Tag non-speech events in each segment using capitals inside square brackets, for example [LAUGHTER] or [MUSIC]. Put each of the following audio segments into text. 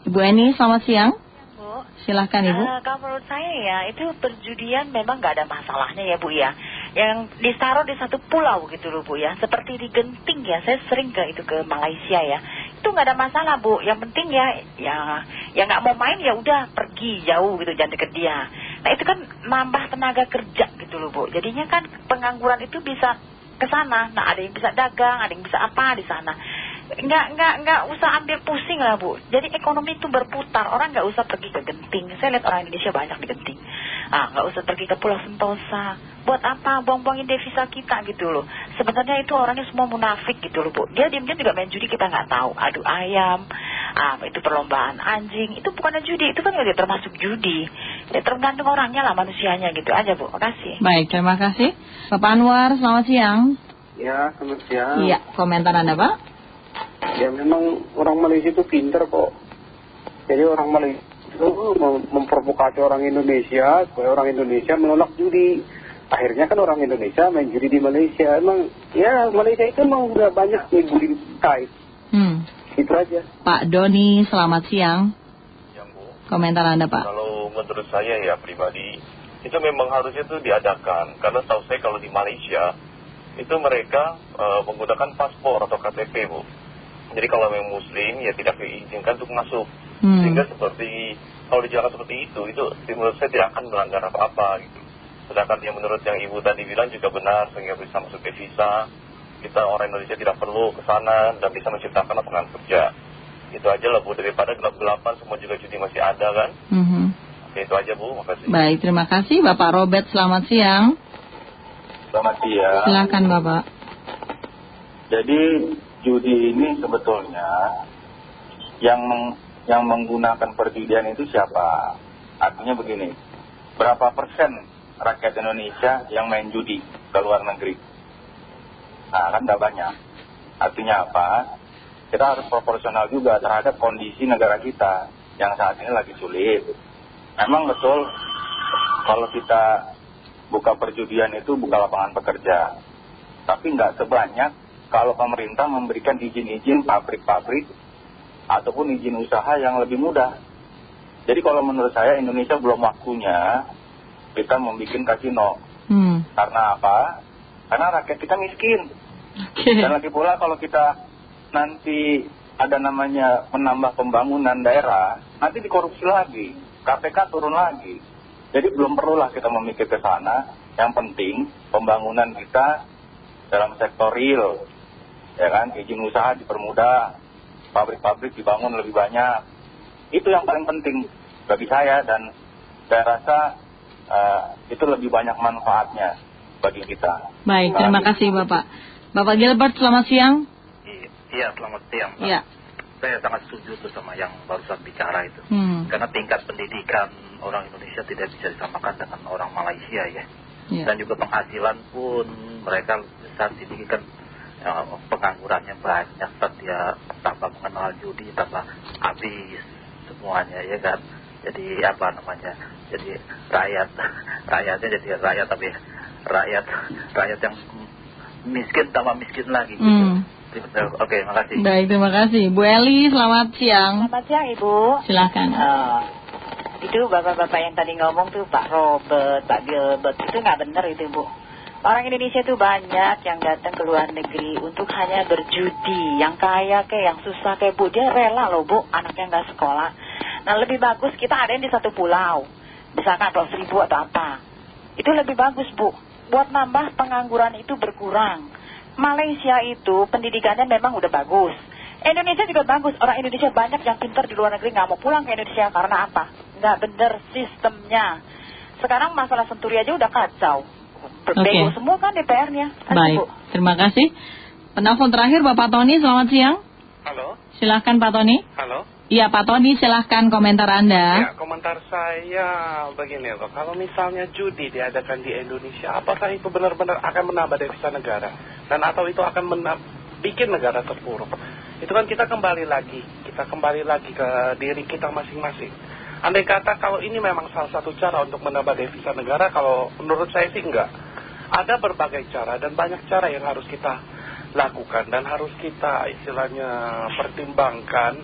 Ibu Eni, selamat siang. Bu, Silahkan Ibu. eh, kalau menurut saya ya itu perjudian memang nggak ada masalahnya ya Bu ya. Yang ditaruh di satu pulau gitu loh Bu ya. Seperti di Genting ya, saya sering ke itu ke Malaysia ya. Itu nggak ada masalah Bu. Yang penting ya, ya, ya nggak mau main ya udah pergi jauh gitu jangan deket dia. Nah itu kan nambah tenaga kerja gitu loh Bu. Jadinya kan pengangguran itu bisa ke sana. Nah ada yang bisa dagang, ada yang bisa apa di sana nggak nggak nggak usah ambil pusing lah bu. Jadi ekonomi itu berputar. Orang nggak usah pergi ke Genting. Saya lihat orang Indonesia banyak di Genting. Ah nggak usah pergi ke Pulau Sentosa. Buat apa? Buang-buangin devisa kita gitu loh. Sebenarnya itu orangnya semua munafik gitu loh bu. Dia diam-diam juga main judi kita nggak tahu. Adu ayam ah itu perlombaan anjing. Itu bukan judi itu kan udah termasuk judi. Ya tergantung orangnya lah manusianya gitu aja bu. Makasih. Baik, terima kasih. Bapak Anwar, selamat siang. Ya, selamat siang. Iya, komentar Anda Pak. Ya memang orang Malaysia itu pinter kok. Jadi orang Malaysia itu mem- memprovokasi orang Indonesia supaya orang Indonesia menolak judi. Akhirnya kan orang Indonesia main judi di Malaysia. Emang ya Malaysia itu emang udah banyak nih judi kait. Hmm. Itu aja. Pak Doni, selamat siang. yang Bu, Komentar Anda Pak. kalau menurut saya ya pribadi itu memang harusnya itu diadakan karena tahu saya kalau di Malaysia itu mereka eh, menggunakan paspor atau KTP Bu jadi kalau memang muslim ya tidak diizinkan untuk masuk Hmm. sehingga seperti kalau dijalankan seperti itu itu menurut saya tidak akan melanggar apa-apa gitu sedangkan yang menurut yang ibu tadi bilang juga benar sehingga bisa masuk ke visa kita orang Indonesia tidak perlu ke sana dan bisa menciptakan lapangan kerja itu aja lah Bu daripada gelap-gelapan semua juga judi masih ada kan Mhm. Oke itu aja Bu makasih Baik, terima kasih Bapak Robert, selamat siang. Selamat siang. Silakan Bapak. Jadi judi ini sebetulnya yang meng- yang menggunakan perjudian itu siapa? Artinya begini, berapa persen rakyat Indonesia yang main judi ke luar negeri? Nah kan tidak banyak. Artinya apa? Kita harus proporsional juga terhadap kondisi negara kita yang saat ini lagi sulit. Memang betul kalau kita buka perjudian itu buka lapangan pekerja. Tapi nggak sebanyak kalau pemerintah memberikan izin-izin pabrik-pabrik ataupun izin usaha yang lebih mudah. Jadi kalau menurut saya Indonesia belum waktunya kita membuat kasino. Hmm. Karena apa? Karena rakyat kita miskin. Dan lagi pula kalau kita nanti ada namanya menambah pembangunan daerah, nanti dikorupsi lagi. KPK turun lagi. Jadi belum perlulah kita memikir ke sana. Yang penting pembangunan kita dalam sektor real. Ya kan, izin usaha dipermudah, pabrik-pabrik dibangun lebih banyak. Itu yang paling penting bagi saya dan saya rasa eh, itu lebih banyak manfaatnya bagi kita. Baik, terima kasih Bapak. Bapak Gilbert, selamat siang. Iya, selamat siang. Pak. Iya. Saya sangat setuju tuh sama yang barusan bicara itu. Hmm. Karena tingkat pendidikan orang Indonesia tidak bisa disamakan dengan orang Malaysia ya. Iya. Dan juga penghasilan pun mereka besar sini kan ya, penganggurannya banyak. Saat dia tambah mengenal judi, tambah habis semuanya ya kan. Jadi apa namanya? Jadi rakyat, [LAUGHS] rakyatnya jadi rakyat tapi rakyat, rakyat yang miskin tambah miskin lagi gitu. Hmm. Oke, makasih. Baik, terima kasih. Bu Eli, selamat siang. selamat siang ibu Silakan. Eh, itu bapak-bapak yang tadi ngomong tuh Pak Robert, Pak Gilbert itu nggak benar itu Bu. Orang Indonesia tuh banyak yang datang ke luar negeri untuk hanya berjudi, yang kaya kayak yang susah kayak Bu dia rela loh Bu, anaknya nggak sekolah. Nah lebih bagus kita ada yang di satu pulau, misalkan Pulau Seribu atau apa. Itu lebih bagus Bu, buat nambah pengangguran itu berkurang. Malaysia itu pendidikannya memang udah bagus. Indonesia juga bagus. Orang Indonesia banyak yang pintar di luar negeri nggak mau pulang ke Indonesia karena apa? Nggak bener sistemnya. Sekarang masalah senturi aja udah kacau. Berbego Oke. semua kan DPR-nya. Baik, Bu? terima kasih. Penelpon terakhir Bapak Tony, selamat siang. Halo, Silahkan Pak Tony. halo. Iya Pak Tony, silahkan komentar Anda. Ya, komentar saya begini loh. Kalau misalnya judi diadakan di Indonesia, apakah itu benar-benar akan menambah devisa negara? Dan atau itu akan bikin negara terpuruk? Itu kan kita kembali lagi. Kita kembali lagi ke diri kita masing-masing. Andai kata kalau ini memang salah satu cara untuk menambah devisa negara, kalau menurut saya sih enggak. Ada berbagai cara dan banyak cara yang harus kita lakukan dan harus kita istilahnya pertimbangkan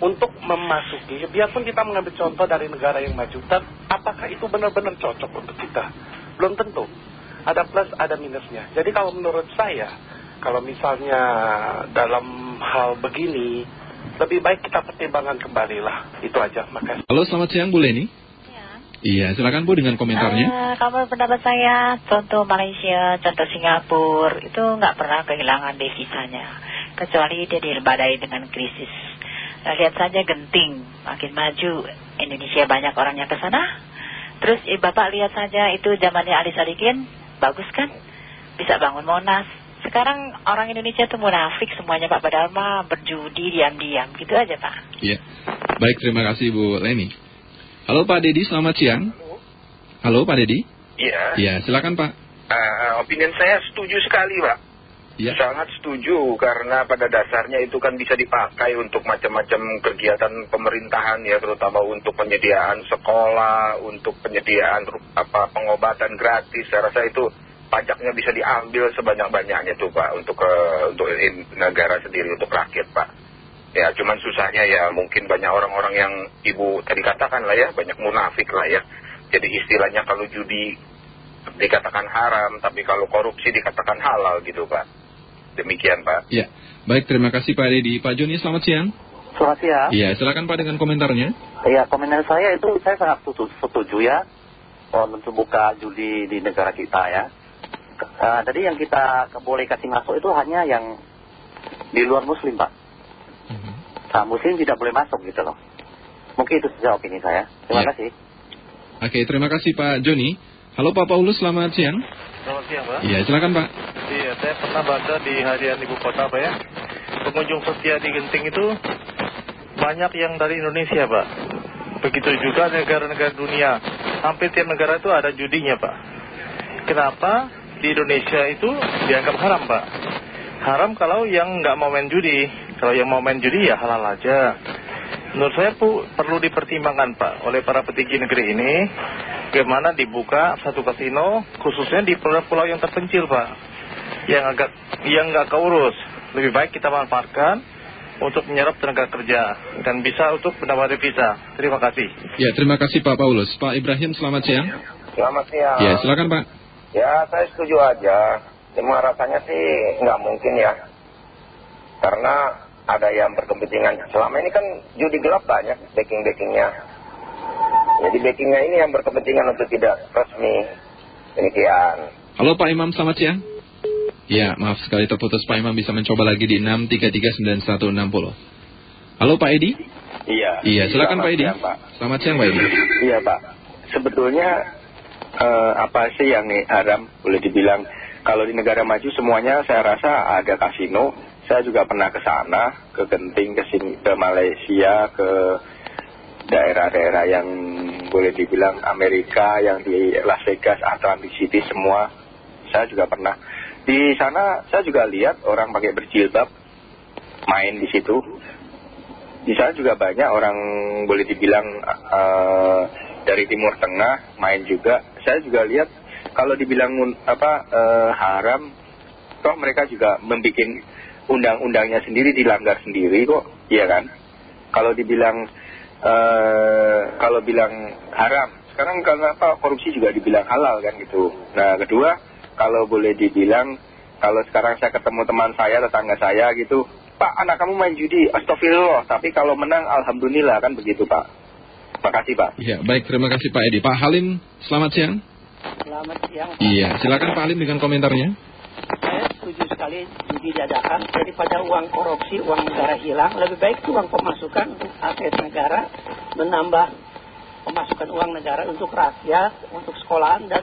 untuk memasuki, biarpun kita mengambil contoh dari negara yang maju, tapi apakah itu benar-benar cocok untuk kita? Belum tentu. Ada plus, ada minusnya. Jadi kalau menurut saya, kalau misalnya dalam hal begini, lebih baik kita pertimbangkan kembali lah. Itu aja, makasih. Halo, selamat siang Bu Leni. Iya, silakan Bu dengan komentarnya. Eh, kalau pendapat saya, contoh Malaysia, contoh Singapura, itu nggak pernah kehilangan devisanya. Kecuali dia dilebadai dengan krisis. Nah, lihat saja genting, makin maju, Indonesia banyak orangnya ke sana. Terus eh, Bapak lihat saja itu zamannya Ali Sadikin, bagus kan? Bisa bangun Monas. Sekarang orang Indonesia tuh munafik semuanya Pak Padahal mah berjudi diam-diam, gitu aja Pak. Iya. Baik, terima kasih Bu Leni. Halo Pak Dedi, selamat siang. Halo Pak Dedi. Iya. Iya, silakan Pak. Uh, opinion saya setuju sekali, Pak. Iya. Sangat setuju karena pada dasarnya itu kan bisa dipakai untuk macam-macam kegiatan pemerintahan ya, terutama untuk penyediaan sekolah, untuk penyediaan apa pengobatan gratis. Saya rasa itu pajaknya bisa diambil sebanyak-banyaknya tuh Pak untuk uh, untuk negara sendiri untuk rakyat Pak. Ya, cuman susahnya ya mungkin banyak orang-orang yang ibu tadi katakan lah ya, banyak munafik lah ya. Jadi istilahnya kalau judi dikatakan haram, tapi kalau korupsi dikatakan halal gitu Pak. Demikian Pak. Iya. Baik, terima kasih Pak Dedi. Pak Joni, selamat siang. Selamat siang. Iya, silakan Pak dengan komentarnya. Iya, komentar saya itu saya sangat setuju, setuju ya untuk buka judi di negara kita ya. Uh, jadi yang kita boleh kasih masuk itu hanya yang di luar muslim Pak. Nah, muslim tidak boleh masuk gitu loh. Mungkin itu saja opini saya. Terima Iya. kasih. Oke, terima kasih Pak Joni. Halo Pak Paulus, selamat siang. Selamat siang Pak. Iya, silakan Pak. Iya, saya pernah baca di harian ibu kota Pak ya. Pengunjung setia di Genting itu banyak yang dari Indonesia Pak. Begitu juga negara-negara dunia. Hampir tiap negara itu ada judinya Pak. Kenapa di Indonesia itu dianggap haram Pak? Haram kalau yang nggak mau main judi. Kalau yang mau main judi ya halal aja. Menurut saya Bu, perlu dipertimbangkan Pak oleh para petinggi negeri ini bagaimana dibuka satu kasino khususnya di pulau-pulau yang terpencil Pak yang agak yang nggak keurus lebih baik kita manfaatkan untuk menyerap tenaga kerja dan bisa untuk menambah devisa terima kasih Ya, terima kasih Pak Paulus. Pak Ibrahim, selamat siang. Selamat siang. Ya, silakan Pak. Ya, saya setuju aja. Cuma rasanya sih nggak mungkin ya. Karena ada yang berkepentingan. Selama ini kan judi gelap banyak backing-backingnya. Jadi backingnya ini yang berkepentingan untuk tidak resmi. Demikian. Halo Pak Imam, selamat siang. Ya, maaf sekali terputus Pak Imam bisa mencoba lagi di 6339160. Halo Pak Edi. Iya. Iya, silakan Pak Edi. siang, Pak. Selamat siang Pak Edi. Iya Pak, sebetulnya eh, apa sih yang haram boleh dibilang kalau di negara maju semuanya saya rasa ada kasino. Saya juga pernah ke sana, ke Genting, ke, Sing- ke Malaysia, ke daerah-daerah yang boleh dibilang Amerika, yang di Las Vegas, Atlantic City semua. Saya juga pernah. Di sana saya juga lihat orang pakai berjilbab main di situ. Di sana juga banyak orang boleh dibilang eh, dari Timur Tengah main juga. Saya juga lihat kalau dibilang apa eh, haram, toh mereka juga membuat undang-undangnya sendiri dilanggar sendiri kok, iya kan? Kalau dibilang eh, kalau bilang haram, sekarang kenapa korupsi juga dibilang halal kan gitu. Nah kedua, kalau boleh dibilang kalau sekarang saya ketemu teman saya, tetangga saya gitu, Pak anak kamu main judi, astagfirullah, tapi kalau menang alhamdulillah kan begitu Pak. Makasih Pak. Iya, baik terima kasih Pak Edi. Pak Halim, selamat siang. Selamat siang. Iya, silakan Pak Halim dengan komentarnya. Judi diadakan daripada uang korupsi, uang negara hilang. Lebih baik itu uang pemasukan untuk aset negara, menambah pemasukan uang negara untuk rakyat, untuk sekolahan dan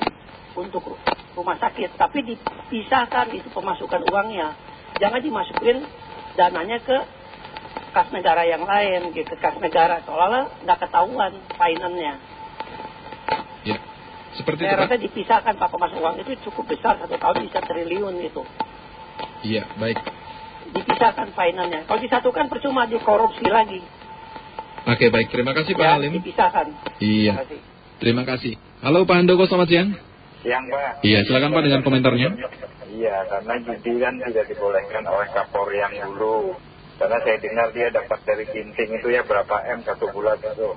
untuk rumah sakit. Tapi dipisahkan itu pemasukan uangnya. Jangan dimasukin dananya ke kas negara yang lain, ke kas negara. Soalnya nggak ketahuan finance-nya. Ya, seperti itu Saya Pak. rasa dipisahkan Pak pemasuk uang itu cukup besar satu tahun bisa triliun itu. Iya, baik. Dipisahkan finance-nya. Kalau disatukan percuma dikorupsi lagi. Oke, baik. Terima kasih Pak Ya, Halim. dipisahkan. Iya. Terima kasih. Terima kasih. Halo Pak Handoko, selamat siang. Siang Pak. Iya, silakan Pak dengan komentarnya. Iya, karena judi kan tidak dibolehkan oleh Kapolri yang dulu. Karena saya dengar dia dapat dari ginting itu ya berapa M satu bulan itu.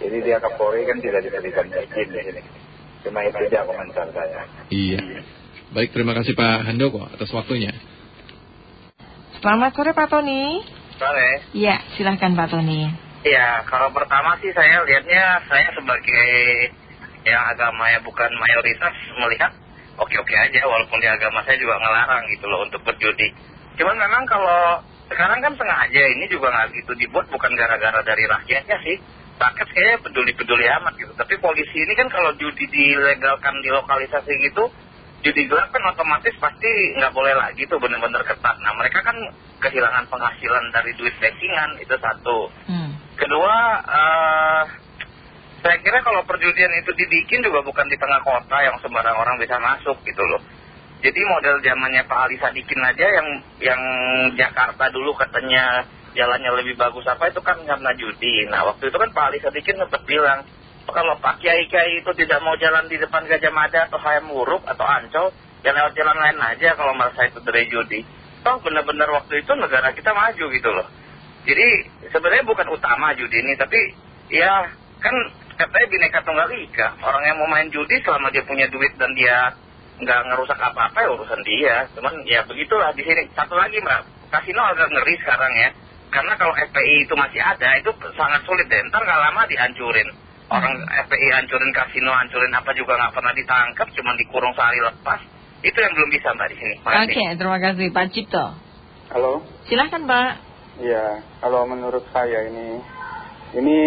Jadi dia ke Polri kan tidak diberikan izin di sini. Cuma itu aja komentar saya. Iya. Baik, terima kasih Pak Handoko atas waktunya. Selamat sore Pak Tony. Sore. Ya, silahkan Pak Tony. Ya, kalau pertama sih saya lihatnya saya sebagai yang agamanya bukan mayoritas melihat oke-oke aja walaupun di agama saya juga ngelarang gitu loh untuk berjudi. Cuman memang kalau sekarang kan sengaja ini juga nggak gitu dibuat bukan gara-gara dari rakyatnya sih. Rakyat kayaknya peduli-peduli amat gitu. Tapi polisi ini kan kalau judi dilegalkan di lokalisasi gitu, judi gelap kan otomatis pasti nggak boleh lagi tuh bener-bener ketat. Nah mereka kan kehilangan penghasilan dari duit backingan itu satu. Kedua, eh saya kira kalau perjudian itu dibikin juga bukan di tengah kota yang sembarang orang bisa masuk gitu loh. Jadi model zamannya Pak Ali Sadikin aja yang yang Jakarta dulu katanya jalannya lebih bagus apa itu kan karena judi. Nah waktu itu kan Pak Ali Sadikin sempat bilang kalau Pak Kiai Kiai itu tidak mau jalan di depan Gajah Mada atau Hayam Wuruk atau Ancol, ya lewat jalan lain aja kalau merasa itu dari judi. Toh benar-benar waktu itu negara kita maju gitu loh. Jadi sebenarnya bukan utama judi ini, tapi ya kan katanya bineka tunggal ika. Orang yang mau main judi selama dia punya duit dan dia nggak ngerusak apa-apa ya urusan dia. Cuman ya begitulah di sini. Satu lagi mbak, kasino agak ngeri sekarang ya. Karena kalau FPI itu masih ada, itu sangat sulit deh. Ntar nggak lama dihancurin. Orang FPI hancurin kasino, hancurin apa juga nggak pernah ditangkap, cuma dikurung sehari lepas. Itu yang belum bisa mbak di sini. Oke, terima kasih Pak Cipto. Halo. Silahkan Pak. Ya, kalau menurut saya ini, ini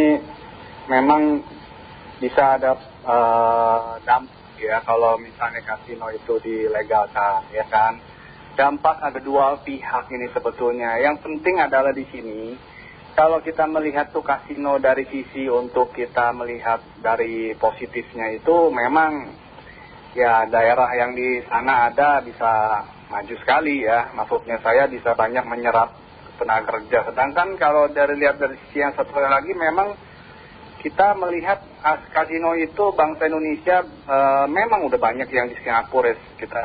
memang bisa ada eh, dampak ya kalau misalnya kasino itu dilegalkan, ya kan. Dampak ada dua pihak ini sebetulnya. Yang penting adalah di sini, kalau kita melihat tuh kasino dari sisi untuk kita melihat dari positifnya itu memang ya daerah yang di sana ada bisa maju sekali ya. Maksudnya saya bisa banyak menyerap tenaga kerja. Sedangkan kalau dari lihat dari sisi yang satu lagi memang kita melihat as kasino itu bangsa Indonesia eh, memang udah banyak yang di Singapura kita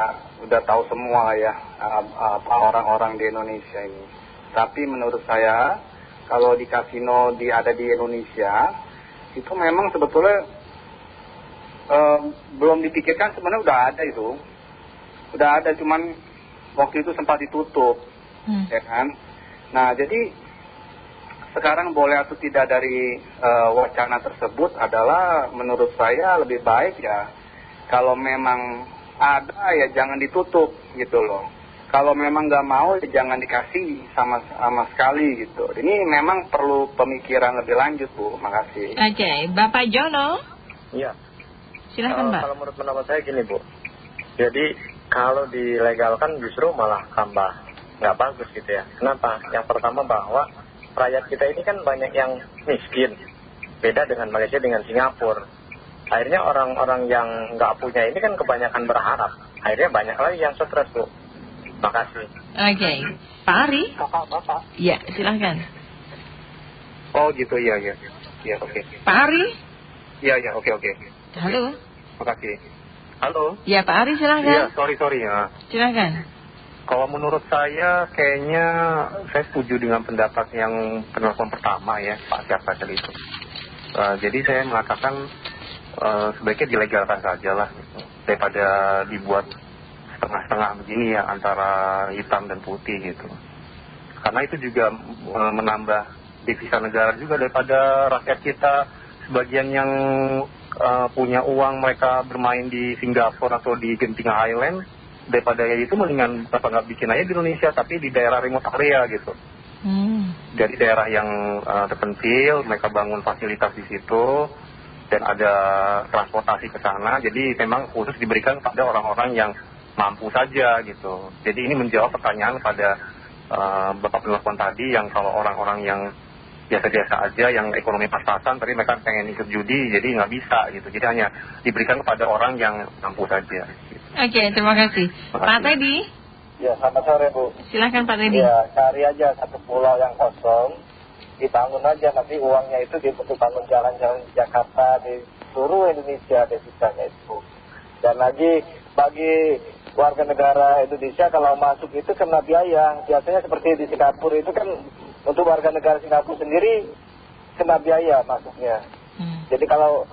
udah tahu semua ya eh, orang-orang di Indonesia ini. Tapi menurut saya kalau di kasino di ada di Indonesia itu memang sebetulnya eh, belum dipikirkan sebenarnya udah ada itu, udah ada cuman waktu itu sempat ditutup, ya kan. Nah jadi sekarang boleh atau tidak dari eh, wacana tersebut adalah menurut saya lebih baik ya kalau memang ada ya jangan ditutup gitu loh. Kalau memang nggak mau ya jangan dikasih sama sama sekali gitu. Ini memang perlu pemikiran lebih lanjut bu. Makasih. Oke, Bapak Jono. Iya. Silahkan Eh, Mbak. Kalau menurut pendapat saya gini Bu. Jadi kalau dilegalkan justru malah tambah nggak bagus gitu ya. Kenapa? Yang pertama bahwa rakyat kita ini kan banyak yang miskin. Beda dengan Malaysia dengan Singapura. Akhirnya orang-orang yang nggak punya ini kan kebanyakan berharap. Akhirnya banyak lagi yang stres Bu. Makasih. Oke, Pak Ari. Bapak, Bapak. Ya, silahkan. Oh gitu, iya, iya. Iya, oke. Pak Ari. Iya, iya, oke, oke. Halo. Makasih. Halo. Ya, Pak Ari Iya, silahkan. sorry, sorry ya. Silahkan. Kalau menurut saya kayaknya saya setuju dengan pendapat yang penelpon pertama ya Pak siapa tadi itu. Eh, jadi saya mengatakan eh, sebaiknya dilegalkan saja lah gitu. daripada dibuat setengah-setengah begini ya antara hitam dan putih gitu. Karena itu juga eh, menambah devisa negara juga daripada rakyat kita sebagian yang eh, punya uang mereka bermain di Singapura atau di Genting Island daripada ya itu mendingan apa nggak bikin aja di Indonesia tapi di daerah remote area gitu Hmm. dari daerah yang eh, terpencil mereka bangun fasilitas di situ dan ada transportasi ke sana jadi memang khusus diberikan pada orang-orang yang mampu saja gitu jadi ini menjawab pertanyaan pada eh, bapak penelpon tadi yang kalau orang-orang yang biasa-biasa aja yang ekonomi pas-pasan tapi mereka pengen ikut judi jadi nggak bisa gitu jadi hanya diberikan kepada orang yang mampu saja Oke, terima kasih. Pak Teddy. Ya, selamat sore Bu. Silahkan Pak Teddy. Ya, cari aja satu pulau yang kosong, dibangun aja nanti uangnya itu dibangun jalan-jalan di Jakarta, di seluruh Indonesia desisanya itu. Dan lagi bagi warga negara Indonesia kalau masuk itu kena biaya. Biasanya seperti di Singapura itu kan untuk warga negara Singapura sendiri kena biaya masuknya. Jadi kalau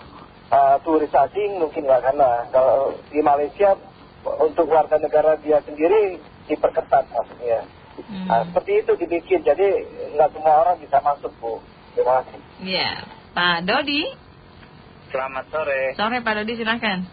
uh, turis asing mungkin nggak kena. Kalau di Malaysia untuk warga negara dia sendiri diperketat masuknya. Nah, seperti itu dibikin. Jadi nggak semua orang bisa masuk Bu. Terima kasih. Ya, Pak Dodi. Selamat sore. Sore Pak Dodi silahkan.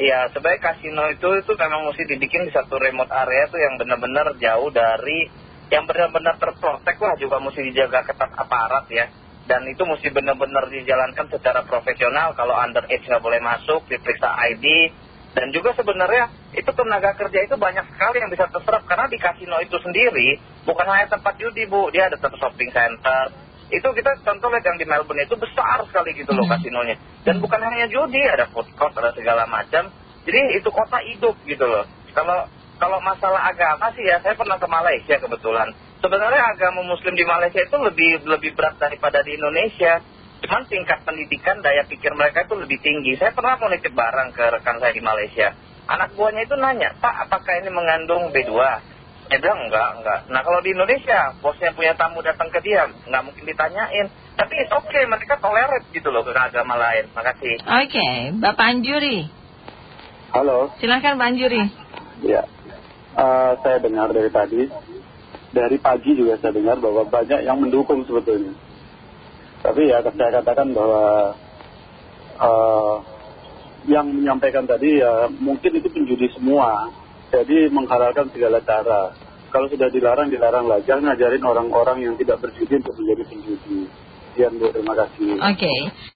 Iya, sebagai kasino itu itu memang mesti dibikin di satu remote area tuh yang benar-benar jauh dari yang benar-benar terprotek lah juga mesti dijaga ketat aparat ya. Dan itu mesti benar-benar dijalankan secara profesional. Kalau underage nggak boleh masuk, diperiksa ID. Dan juga sebenarnya itu tenaga kerja itu banyak sekali yang bisa terserap karena di kasino itu sendiri bukan hanya tempat judi bu, dia ada tempat shopping center. Itu kita contoh lihat yang di Melbourne itu besar sekali gitu loh kasinonya. Dan bukan hanya judi, ada food court, ada segala macam. Jadi itu kota hidup gitu loh. Kalau kalau masalah agama sih ya, saya pernah ke Malaysia kebetulan. Sebenarnya agama Muslim di Malaysia itu lebih lebih berat daripada di Indonesia. Cuman tingkat pendidikan, daya pikir mereka itu lebih tinggi. Saya pernah mau nitip barang ke rekan saya di Malaysia. Anak buahnya itu nanya, Pak apakah ini mengandung B2? Dia bilang enggak, enggak. Nah kalau di Indonesia, bosnya punya tamu datang ke dia, nggak mungkin ditanyain. Tapi it's okay, mereka tolerate gitu loh ke agama lain. Makasih. Oke, Bapak Anjuri. Halo, Silahkan Pak Anjuri. ya. Eh, saya dengar dari tadi, dari pagi juga saya dengar bahwa banyak yang mendukung sebetulnya. Tapi ya saya katakan bahwa eh, yang menyampaikan tadi ya mungkin itu penjudi semua. Jadi menghalalkan segala cara. Kalau sudah dilarang, dilarang lah. Jangan ngajarin orang-orang yang tidak berjudi untuk menjadi penjudi. Sekian Bu, terima kasih. Oke.